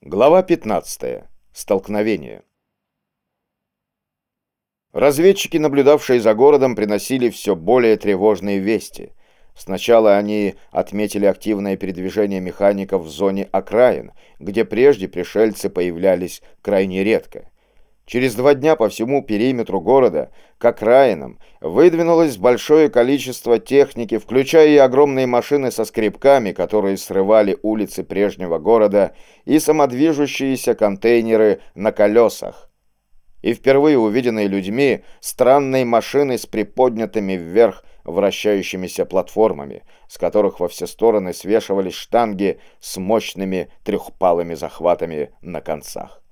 Глава 15. Столкновение. Разведчики, наблюдавшие за городом, приносили все более тревожные вести. Сначала они отметили активное передвижение механиков в зоне окраин, где прежде пришельцы появлялись крайне редко. Через два дня по всему периметру города, к окраинам, выдвинулось большое количество техники, включая и огромные машины со скребками, которые срывали улицы прежнего города, и самодвижущиеся контейнеры на колесах. И впервые увиденные людьми странные машины с приподнятыми вверх вращающимися платформами, с которых во все стороны свешивались штанги с мощными трехпалыми захватами на концах.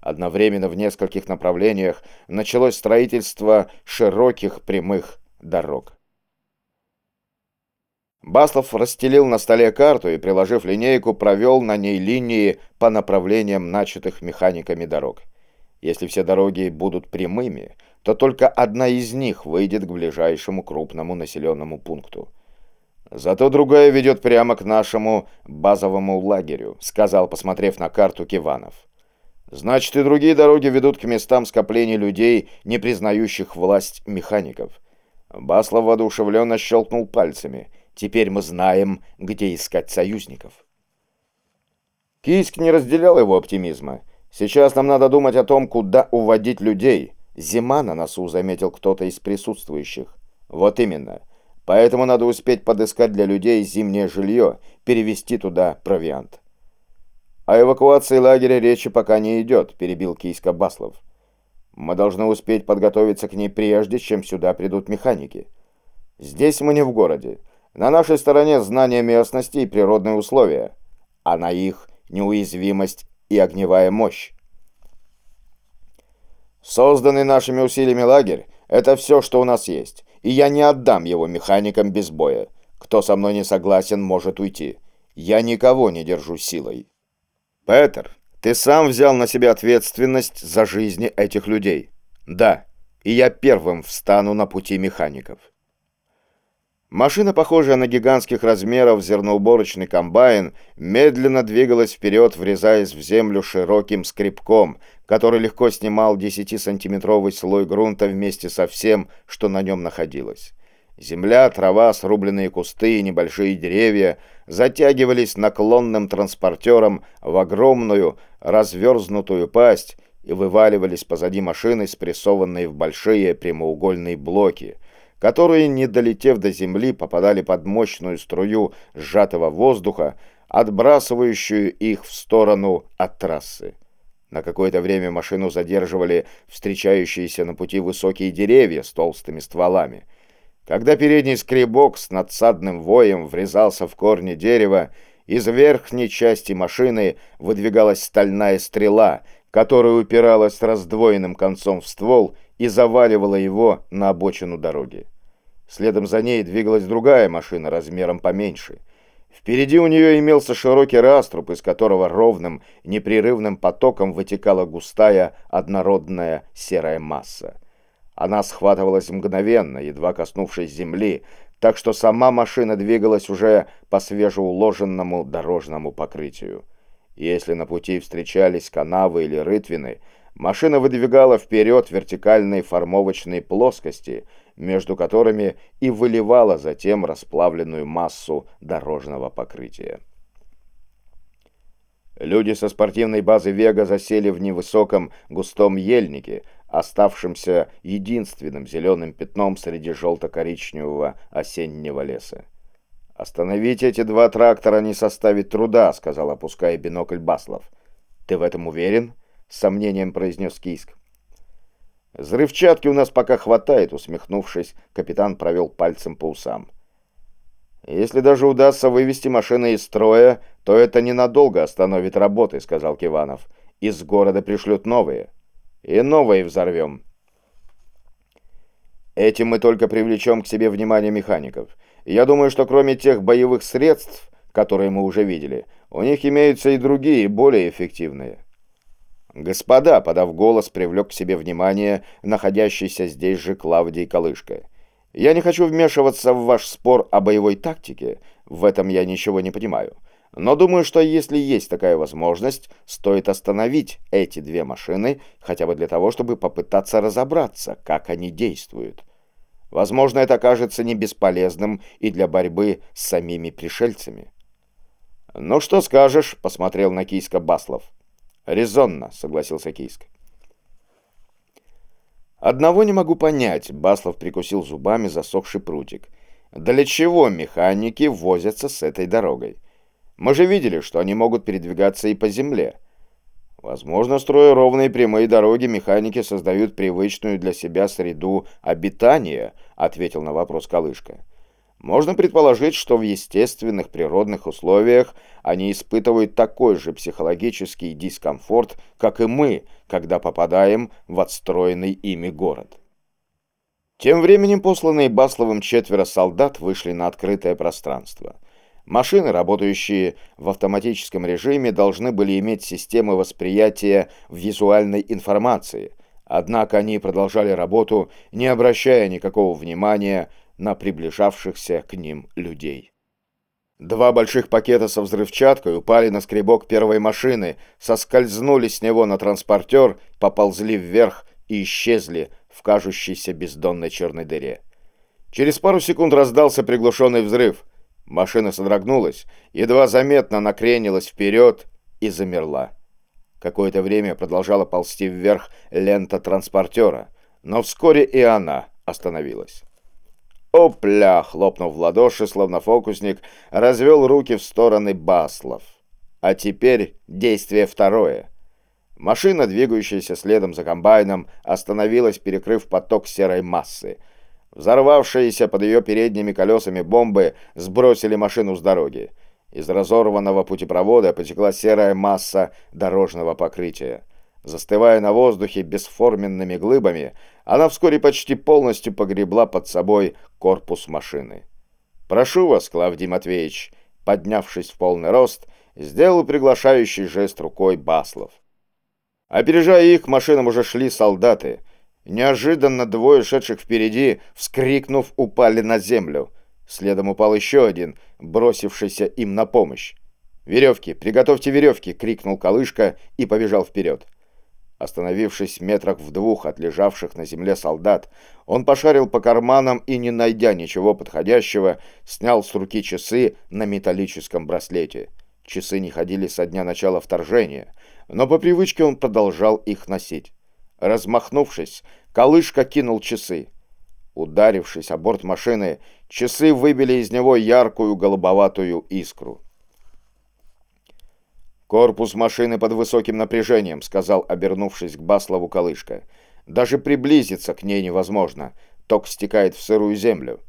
Одновременно в нескольких направлениях началось строительство широких прямых дорог. Баслов расстелил на столе карту и, приложив линейку, провел на ней линии по направлениям начатых механиками дорог. Если все дороги будут прямыми, то только одна из них выйдет к ближайшему крупному населенному пункту. «Зато другая ведет прямо к нашему базовому лагерю», сказал, посмотрев на карту Киванов. Значит, и другие дороги ведут к местам скопления людей, не признающих власть механиков. Баслов воодушевленно щелкнул пальцами. Теперь мы знаем, где искать союзников. Кийск не разделял его оптимизма. Сейчас нам надо думать о том, куда уводить людей. Зима на носу, заметил кто-то из присутствующих. Вот именно. Поэтому надо успеть подыскать для людей зимнее жилье, перевести туда провиант. «О эвакуации лагеря речи пока не идет», — перебил Кийска Баслов. «Мы должны успеть подготовиться к ней прежде, чем сюда придут механики. Здесь мы не в городе. На нашей стороне знание местности и природные условия, а на их неуязвимость и огневая мощь. Созданный нашими усилиями лагерь — это все, что у нас есть, и я не отдам его механикам без боя. Кто со мной не согласен, может уйти. Я никого не держу силой». «Петер, ты сам взял на себя ответственность за жизни этих людей?» «Да, и я первым встану на пути механиков». Машина, похожая на гигантских размеров зерноуборочный комбайн, медленно двигалась вперед, врезаясь в землю широким скребком, который легко снимал 10-сантиметровый слой грунта вместе со всем, что на нем находилось. Земля, трава, срубленные кусты и небольшие деревья затягивались наклонным транспортером в огромную разверзнутую пасть и вываливались позади машины, спрессованные в большие прямоугольные блоки, которые, не долетев до земли, попадали под мощную струю сжатого воздуха, отбрасывающую их в сторону от трассы. На какое-то время машину задерживали встречающиеся на пути высокие деревья с толстыми стволами – когда передний скребок с надсадным воем врезался в корни дерева, из верхней части машины выдвигалась стальная стрела, которая упиралась раздвоенным концом в ствол и заваливала его на обочину дороги. Следом за ней двигалась другая машина размером поменьше. Впереди у нее имелся широкий раструб, из которого ровным, непрерывным потоком вытекала густая, однородная серая масса. Она схватывалась мгновенно, едва коснувшись земли, так что сама машина двигалась уже по свежеуложенному дорожному покрытию. Если на пути встречались канавы или рытвины, машина выдвигала вперед вертикальные формовочные плоскости, между которыми и выливала затем расплавленную массу дорожного покрытия. Люди со спортивной базы «Вега» засели в невысоком густом ельнике, оставшимся единственным зеленым пятном среди желто-коричневого осеннего леса. «Остановить эти два трактора не составит труда», — сказал, опуская бинокль Баслов. «Ты в этом уверен?» — с сомнением произнес Кийск. «Взрывчатки у нас пока хватает», — усмехнувшись, капитан провел пальцем по усам. «Если даже удастся вывести машины из строя, то это ненадолго остановит работы», — сказал Киванов. «Из города пришлют новые» и новые взорвем. Этим мы только привлечем к себе внимание механиков. Я думаю, что кроме тех боевых средств, которые мы уже видели, у них имеются и другие, более эффективные. Господа, подав голос, привлек к себе внимание находящийся здесь же Клавдий Калышка. Я не хочу вмешиваться в ваш спор о боевой тактике, в этом я ничего не понимаю. Но думаю, что если есть такая возможность, стоит остановить эти две машины, хотя бы для того, чтобы попытаться разобраться, как они действуют. Возможно, это окажется не бесполезным и для борьбы с самими пришельцами. «Ну что скажешь?» — посмотрел на Кийска Баслов. «Резонно», — согласился Кийск. «Одного не могу понять», — Баслов прикусил зубами засохший прутик. «Для чего механики возятся с этой дорогой? Мы же видели, что они могут передвигаться и по земле. Возможно, строя ровные прямые дороги, механики создают привычную для себя среду обитания», — ответил на вопрос Калышка. Можно предположить, что в естественных природных условиях они испытывают такой же психологический дискомфорт, как и мы, когда попадаем в отстроенный ими город. Тем временем посланные Басловым четверо солдат вышли на открытое пространство. Машины, работающие в автоматическом режиме, должны были иметь системы восприятия визуальной информации, однако они продолжали работу, не обращая никакого внимания на приближавшихся к ним людей. Два больших пакета со взрывчаткой упали на скребок первой машины, соскользнули с него на транспортер, поползли вверх и исчезли в кажущейся бездонной черной дыре. Через пару секунд раздался приглушенный взрыв. Машина содрогнулась, едва заметно накренилась вперед и замерла. Какое-то время продолжала ползти вверх лента транспортера, но вскоре и она остановилась. «Опля!» — хлопнув в ладоши, словно фокусник, развел руки в стороны Баслов. А теперь действие второе. Машина, двигающаяся следом за комбайном, остановилась, перекрыв поток серой массы. Взорвавшиеся под ее передними колесами бомбы сбросили машину с дороги. Из разорванного путепровода потекла серая масса дорожного покрытия. Застывая на воздухе бесформенными глыбами, она вскоре почти полностью погребла под собой корпус машины. «Прошу вас, Клавдий Матвеевич», поднявшись в полный рост, сделал приглашающий жест рукой Баслов. Опережая их, к машинам уже шли солдаты. Неожиданно двое шедших впереди, вскрикнув, упали на землю. Следом упал еще один, бросившийся им на помощь. «Веревки! Приготовьте веревки!» — крикнул Калышка и побежал вперед. Остановившись метрах в двух от лежавших на земле солдат, он пошарил по карманам и, не найдя ничего подходящего, снял с руки часы на металлическом браслете. Часы не ходили со дня начала вторжения, но по привычке он продолжал их носить. Размахнувшись, Калышка кинул часы. Ударившись о борт машины, часы выбили из него яркую голубоватую искру. «Корпус машины под высоким напряжением», — сказал, обернувшись к Баслову Калышка. «Даже приблизиться к ней невозможно. Ток стекает в сырую землю».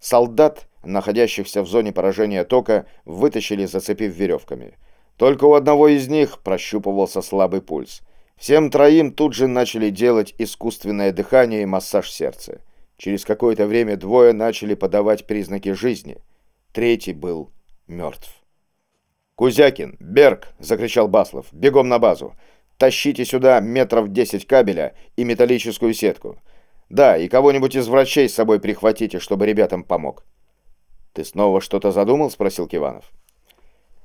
Солдат, находящихся в зоне поражения тока, вытащили, зацепив веревками. Только у одного из них прощупывался слабый пульс. Всем троим тут же начали делать искусственное дыхание и массаж сердца. Через какое-то время двое начали подавать признаки жизни. Третий был мертв. «Кузякин! Берг!» — закричал Баслов. «Бегом на базу! Тащите сюда метров десять кабеля и металлическую сетку. Да, и кого-нибудь из врачей с собой прихватите, чтобы ребятам помог». «Ты снова что-то задумал?» — спросил Киванов.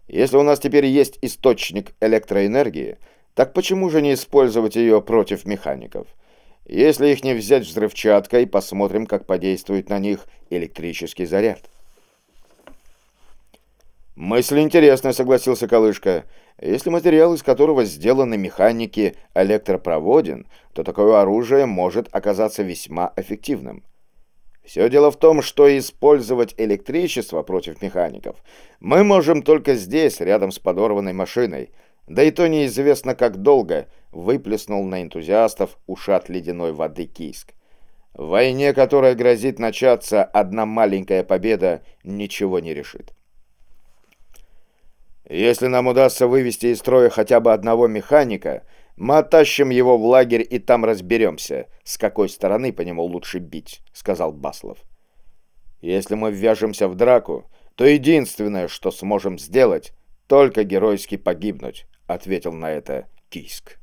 «Если у нас теперь есть источник электроэнергии, так почему же не использовать ее против механиков? Если их не взять взрывчаткой, посмотрим, как подействует на них электрический заряд». «Мысль интересная», — согласился Калышка. «Если материал, из которого сделаны механики, электропроводен, то такое оружие может оказаться весьма эффективным». Все дело в том, что использовать электричество против механиков мы можем только здесь, рядом с подорванной машиной. Да и то неизвестно, как долго выплеснул на энтузиастов ушат ледяной воды Кийск. В войне, которая грозит начаться, одна маленькая победа ничего не решит. Если нам удастся вывести из строя хотя бы одного механика, мы оттащим его в лагерь и там разберемся, с какой стороны по нему лучше бить», — сказал Баслов. «Если мы ввяжемся в драку, то единственное, что сможем сделать, только геройски погибнуть», — ответил на это Кийск.